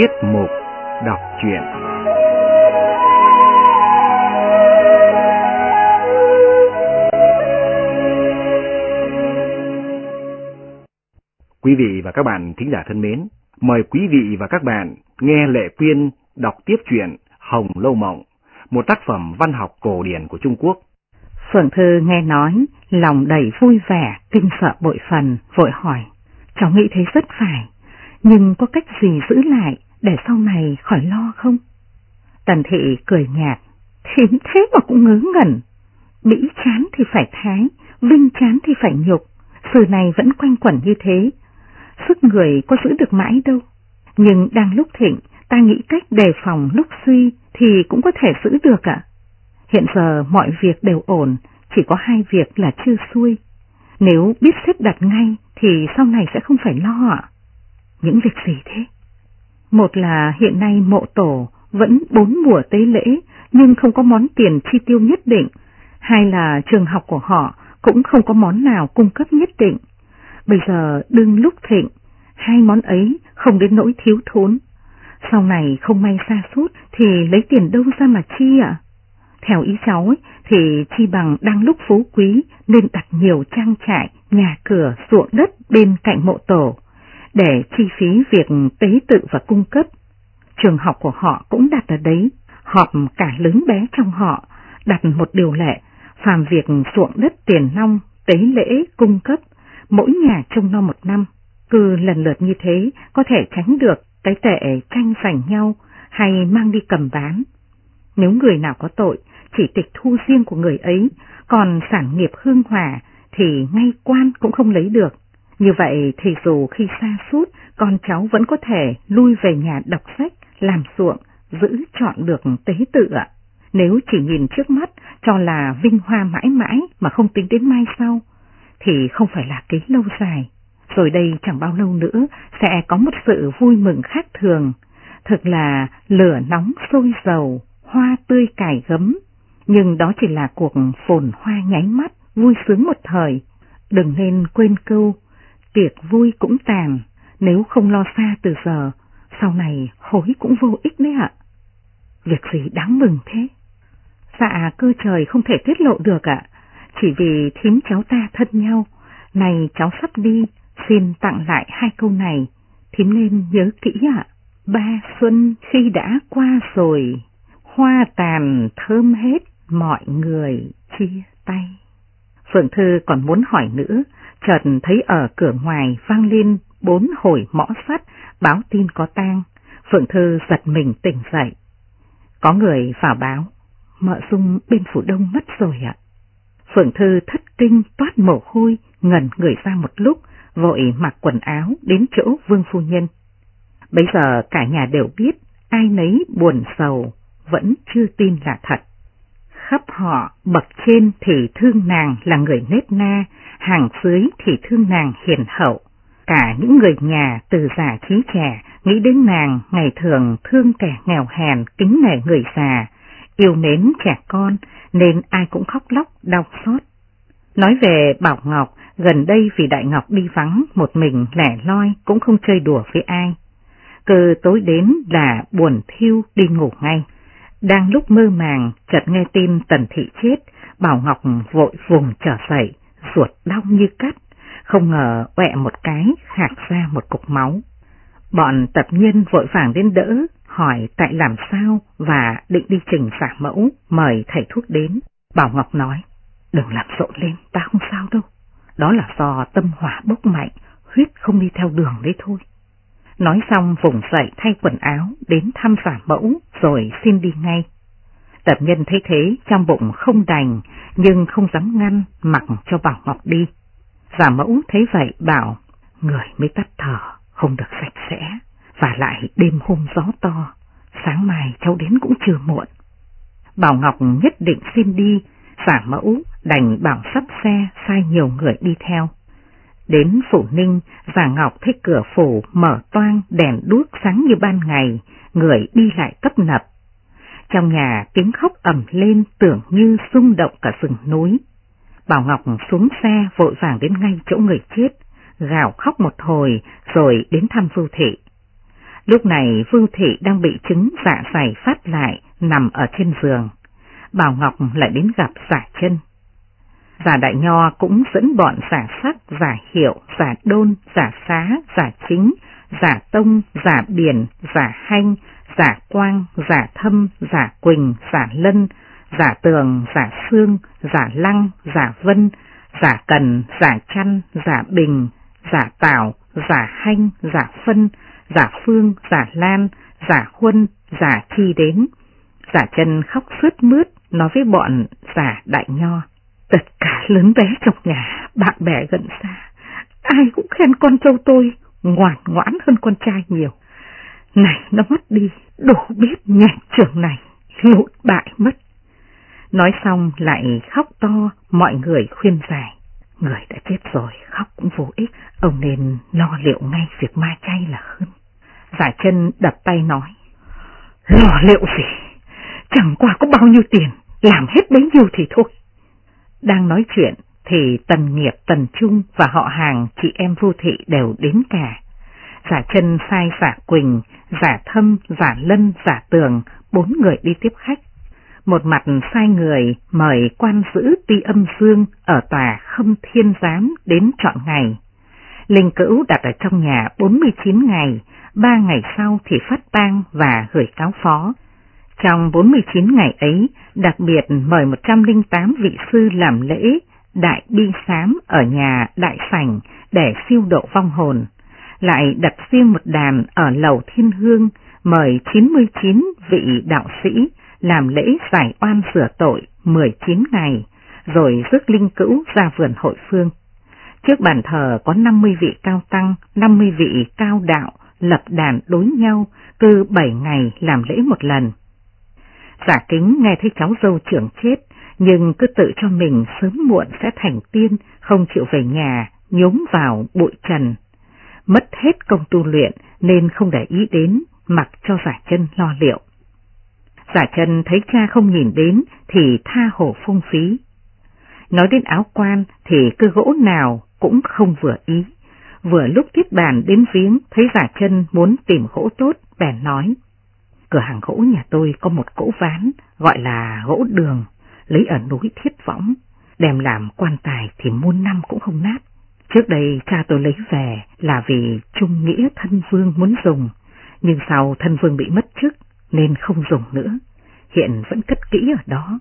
Tiết mục đọc truyện Quý vị và các bạn thính giả thân mến, mời quý vị và các bạn nghe Lệ Quyên đọc tiếp truyện Hồng Lâu Mộng, một tác phẩm văn học cổ điển của Trung Quốc. Phượng Thư nghe nói, lòng đầy vui vẻ, kinh sợ bội phần, vội hỏi. Cháu nghĩ thế rất phải, nhưng có cách gì giữ lại để sau này khỏi lo không? Tần thị cười nhạt, thím thế mà cũng ngớ ngẩn. Mỹ chán thì phải thái, vinh chán thì phải nhục, sự này vẫn quanh quẩn như thế. Sức người có giữ được mãi đâu, nhưng đang lúc thịnh, ta nghĩ cách đề phòng lúc suy thì cũng có thể giữ được ạ. Hiện giờ mọi việc đều ổn, chỉ có hai việc là chưa xuôi. Nếu biết xếp đặt ngay thì sau này sẽ không phải lo ạ. Những việc gì thế? Một là hiện nay mộ tổ vẫn bốn mùa tế lễ nhưng không có món tiền chi tiêu nhất định. Hai là trường học của họ cũng không có món nào cung cấp nhất định. Bây giờ đương lúc thịnh, hai món ấy không đến nỗi thiếu thốn. Sau này không may xa suốt thì lấy tiền đâu ra mà chi ạ? Theo ý cháu ấy, thì chi bằng đang lúc phú quý nên đặt nhiều trang trại, nhà cửa, ruộng đất bên cạnh mộ tổ, để chi phí việc tế tự và cung cấp. Trường học của họ cũng đặt ở đấy, họp cả lớn bé trong họ, đặt một điều lệ, phàm việc ruộng đất tiền nong, tế lễ, cung cấp, mỗi nhà trông non một năm. Cứ lần lượt như thế có thể tránh được cái tệ tranh giành nhau hay mang đi cầm bán. Nếu người nào có tội, chỉ tịch thu riêng của người ấy, còn sản nghiệp hương hỏa thì ngay quan cũng không lấy được. Như vậy thì dù khi xa suốt, con cháu vẫn có thể lui về nhà đọc sách, làm ruộng, giữ chọn được tế tự ạ. Nếu chỉ nhìn trước mắt cho là vinh hoa mãi mãi mà không tính đến mai sau, thì không phải là kế lâu dài. Rồi đây chẳng bao lâu nữa sẽ có một sự vui mừng khác thường. Thực là lửa nóng sôi dầu, hoa tươi cải gấm, nhưng đó chỉ là cuộc phồn hoa nháy mắt, vui sướng một thời. Đừng nên quên câu, tiệc vui cũng tàn, nếu không lo xa từ giờ, sau này hối cũng vô ích đấy ạ. Việc gì đáng mừng thế? Dạ cơ trời không thể tiết lộ được ạ, chỉ vì thím cháu ta thân nhau, này cháu sắp đi, xin tặng lại hai câu này, thím nên nhớ kỹ ạ. Ba xuân khi đã qua rồi, hoa tàn thơm hết, mọi người chia tay. Phượng Thư còn muốn hỏi nữa, chợt thấy ở cửa ngoài vang lên bốn hồi mõ sắt báo tin có tang. Phượng Thư giật mình tỉnh dậy. Có người vào báo, mợ dung bên phủ đông mất rồi ạ. Phượng Thư thất kinh toát mồ hôi, ngẩn người ra một lúc, vội mặc quần áo đến chỗ vương phu nhân. Bây giờ cả nhà đều biết ai nấy buồn sầu, vẫn chưa tin là thật. Khắp họ, bậc trên thì thương nàng là người nết na, hàng dưới thì thương nàng hiền hậu. Cả những người nhà từ già trí trẻ nghĩ đến nàng ngày thường thương kẻ nghèo hèn, kính nể người già, yêu mến trẻ con nên ai cũng khóc lóc đau xót. Nói về Bảo Ngọc, gần đây vì Đại Ngọc đi vắng một mình lẻ loi cũng không chơi đùa với ai. Cơ tối đến là buồn thiêu đi ngủ ngay. Đang lúc mơ màng, chợt nghe tin Tần Thị chết, Bảo Ngọc vội vùng trở dậy, ruột đau như cắt, không ngờ quẹ một cái khạc ra một cục máu. Bọn tập nhân vội vàng đến đỡ, hỏi tại làm sao và định đi trình giả mẫu, mời thầy thuốc đến. Bảo Ngọc nói, đừng làm rộn lên, ta không sao đâu. Đó là do tâm hỏa bốc mạnh, huyết không đi theo đường đấy thôi. Nói xong vùng dậy thay quần áo, đến thăm giả mẫu, rồi xin đi ngay. Tập nhân thấy thế, trong bụng không đành, nhưng không dám ngăn, mặc cho Bảo Ngọc đi. Giả mẫu thấy vậy bảo, người mới tắt thở, không được sạch sẽ, và lại đêm hôm gió to, sáng mai cháu đến cũng chưa muộn. Bảo Ngọc nhất định xin đi, giả mẫu đành bảo sắp xe sai nhiều người đi theo. Đến phủ ninh, giả ngọc thấy cửa phủ mở toang đèn đuốc sáng như ban ngày, người đi lại tấp nập. Trong nhà tiếng khóc ầm lên tưởng như rung động cả rừng núi. Bảo Ngọc xuống xe vội vàng đến ngay chỗ người chết, gào khóc một hồi rồi đến thăm Vưu Thị. Lúc này Vưu Thị đang bị chứng dạ dày phát lại, nằm ở trên giường. Bảo Ngọc lại đến gặp giả chân. Giả đại nho cũng dẫn bọn giả sắc, giả hiệu, giả đôn, giả xá, giả chính, giả tông, giả biển, giả hanh, giả quang, giả thâm, giả quỳnh, giả lân, giả tường, giả xương, giả lăng, giả vân, giả cần, giả chăn, giả bình, giả tảo, giả hanh, giả phân, giả phương, giả lan, giả huân, giả chi đến. Giả chân khóc sướt mướt nói với bọn giả đại nho. Tất cả lớn bé trong nhà, bạn bè gần xa, ai cũng khen con châu tôi ngoan ngoãn hơn con trai nhiều. Này nó mất đi, đủ biết nhạc trưởng này, lụt bại mất. Nói xong lại khóc to, mọi người khuyên giải. Người đã chết rồi, khóc cũng vô ích, ông nên lo liệu ngay việc ma chay là hơn. Giải chân đập tay nói, lo liệu gì, chẳng qua có bao nhiêu tiền, làm hết bấy nhiêu thì thôi. Đang nói chuyện thì Tần Nghiệp, Tần Trung và họ hàng chị em vô thị đều đến cả. Giả chân sai giả Quỳnh, giả thâm, giả lân, giả tường, bốn người đi tiếp khách. Một mặt sai người mời quan giữ ti âm dương ở tòa khâm thiên giám đến chọn ngày. Linh cữu đặt ở trong nhà 49 ngày, ba ngày sau thì phát tang và gửi cáo phó. Trong 49 ngày ấy, đặc biệt mời 108 vị sư làm lễ đại bi sám ở nhà đại sảnh để siêu độ vong hồn, lại đặt riêng một đàn ở lầu thiên hương mời 99 vị đạo sĩ làm lễ giải oan sửa tội 19 ngày, rồi rước linh cữu ra vườn hội phương. Trước bàn thờ có 50 vị cao tăng, 50 vị cao đạo, lập đàn đối nhau, cứ 7 ngày làm lễ một lần. Giả kính nghe thấy cháu dâu trưởng chết, nhưng cứ tự cho mình sớm muộn sẽ thành tiên, không chịu về nhà, nhúng vào bụi trần. Mất hết công tu luyện nên không để ý đến, mặc cho giả chân lo liệu. Giả chân thấy cha không nhìn đến thì tha hồ phung phí. Nói đến áo quan thì cơ gỗ nào cũng không vừa ý. Vừa lúc tiếp bàn đến viếng thấy giả chân muốn tìm gỗ tốt, bèn nói. Cửa hàng gỗ nhà tôi có một cỗ ván gọi là gỗ đường, lấy ở núi thiết võng, đem làm quan tài thì muôn năm cũng không nát. Trước đây cha tôi lấy về là vì trung nghĩa thân vương muốn dùng, nhưng sau thân vương bị mất chức nên không dùng nữa, hiện vẫn cất kỹ ở đó,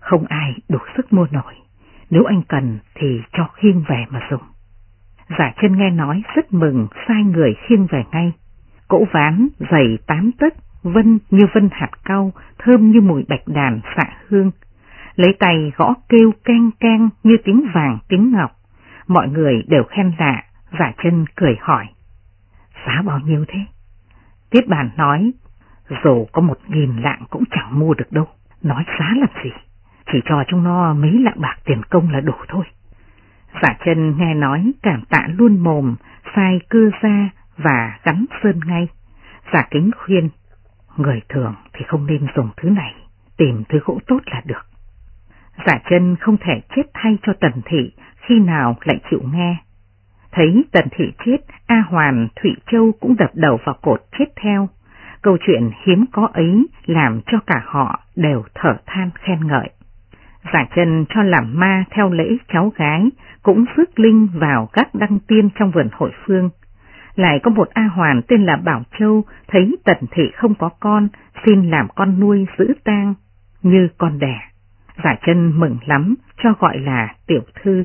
không ai đủ sức mua nổi, nếu anh cần thì cho khiêng về mà dùng. Giả chân nghe nói rất mừng sai người khiêng về ngay, cỗ ván dày tám tấc, vân như vân hạt cau, thơm như mùi bạch đàn xạ hương, lấy tay gõ kêu can can như tiếng vàng tiếng ngọc, mọi người đều khen dạ, giả chân cười hỏi. Giá bao nhiêu thế? Tiếp bàn nói dù có một nghìn lạng cũng chẳng mua được đâu, nói giá làm gì, chỉ cho chúng nó mấy lạng bạc tiền công là đủ thôi. Dạ giả chân nghe nói cảm tạ luôn mồm, sai cưa ra và gắn sơn ngay. Giả kính khuyên, người thường thì không nên dùng thứ này, tìm thứ gỗ tốt là được. Dạ giả chân không thể chết thay cho tần thị khi nào lại chịu nghe. Thấy tần thị chết, A Hoàn, Thụy Châu cũng đập đầu vào cột chết theo. Câu chuyện hiếm có ấy làm cho cả họ đều thở than khen ngợi. Giả chân cho làm ma theo lễ cháu gái, cũng phước linh vào các đăng tiên trong vườn hội phương. Lại có một A Hoàn tên là Bảo Châu, thấy tần thị không có con, xin làm con nuôi giữ tang, như con đẻ. Giả chân mừng lắm, cho gọi là tiểu thư.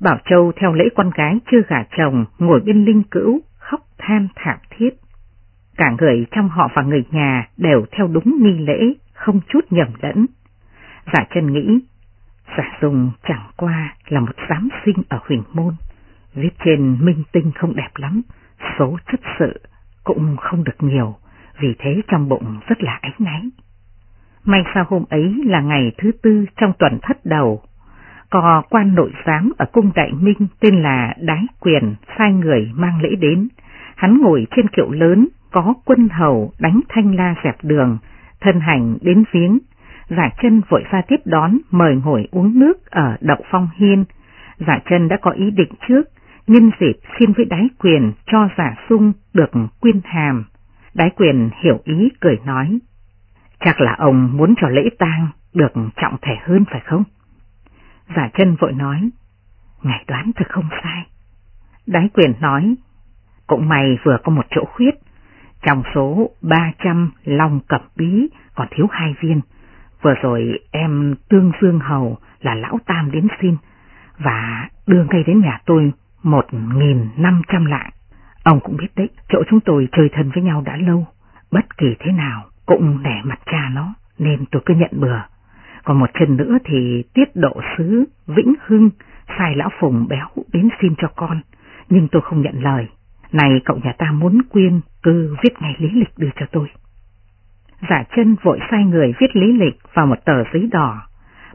Bảo Châu theo lễ con gái chưa gả chồng, ngồi bên linh cữu, khóc than thảm thiết. Cả người trong họ và người nhà đều theo đúng nghi lễ, không chút nhầm lẫn. Giả chân nghĩ, giả dùng chẳng qua là một giám sinh ở huyền môn, viết trên minh tinh không đẹp lắm, số chất sự cũng không được nhiều, vì thế trong bụng rất là ánh náy. May sao hôm ấy là ngày thứ tư trong tuần thất đầu, có quan nội giám ở cung đại minh tên là Đái Quyền sai người mang lễ đến, hắn ngồi trên kiệu lớn có quân hầu đánh thanh la dẹp đường, thân hành đến viếng, giả chân vội ra tiếp đón mời ngồi uống nước ở đậu phong hiên. Giả chân đã có ý định trước, nhân dịp xin với đái quyền cho giả sung được quyên hàm. Đái quyền hiểu ý cười nói, chắc là ông muốn cho lễ tang được trọng thể hơn phải không? Giả chân vội nói, ngài đoán thật không sai. Đái quyền nói, cũng mày vừa có một chỗ khuyết, trong số 300 long cẩm bí còn thiếu hai viên. Vừa rồi em Tương Dương Hầu là lão tam đến xin và đưa ngay đến nhà tôi 1.500 lạng. Ông cũng biết đấy, chỗ chúng tôi chơi thân với nhau đã lâu, bất kỳ thế nào cũng để mặt cha nó, nên tôi cứ nhận bừa. Còn một chân nữa thì tiết độ sứ Vĩnh Hưng sai lão Phùng béo đến xin cho con, nhưng tôi không nhận lời. Này cậu nhà ta muốn quyên, cứ viết ngay lý lịch đưa cho tôi. Giả chân vội sai người viết lý lịch vào một tờ giấy đỏ.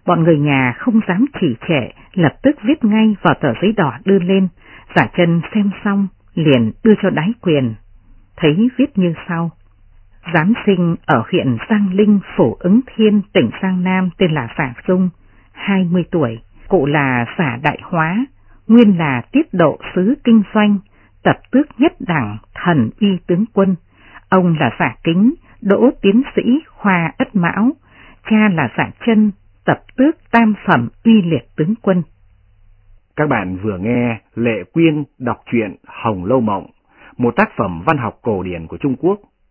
Bọn người nhà không dám chỉ trệ, lập tức viết ngay vào tờ giấy đỏ đưa lên. Giả chân xem xong, liền đưa cho đái quyền. Thấy viết như sau. Giám sinh ở huyện Giang Linh, Phổ ứng Thiên, tỉnh Giang Nam tên là Phả Dung, 20 tuổi, cụ là Phả Đại Hóa, nguyên là tiết độ sứ kinh doanh, tập tước nhất đẳng thần y tướng quân. Ông là Phả Kính, đỗ tiến sĩ khoa ất mão, cha là Phả Chân, tập tước tam phẩm uy liệt tướng quân. Các bạn vừa nghe Lệ Quyên đọc truyện Hồng Lâu Mộng, một tác phẩm văn học cổ điển của Trung Quốc.